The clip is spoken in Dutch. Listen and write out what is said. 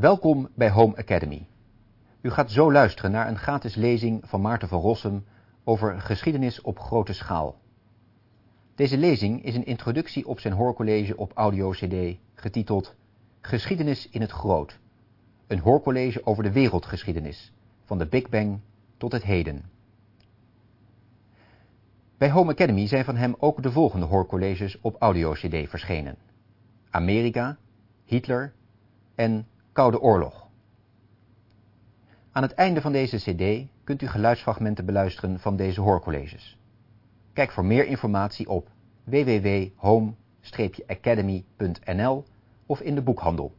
Welkom bij Home Academy. U gaat zo luisteren naar een gratis lezing van Maarten van Rossum over geschiedenis op grote schaal. Deze lezing is een introductie op zijn hoorcollege op audio-cd getiteld Geschiedenis in het Groot. Een hoorcollege over de wereldgeschiedenis, van de Big Bang tot het heden. Bij Home Academy zijn van hem ook de volgende hoorcolleges op audio-cd verschenen. Amerika, Hitler en Koude Oorlog. Aan het einde van deze cd kunt u geluidsfragmenten beluisteren van deze hoorcolleges. Kijk voor meer informatie op www.home-academy.nl of in de boekhandel.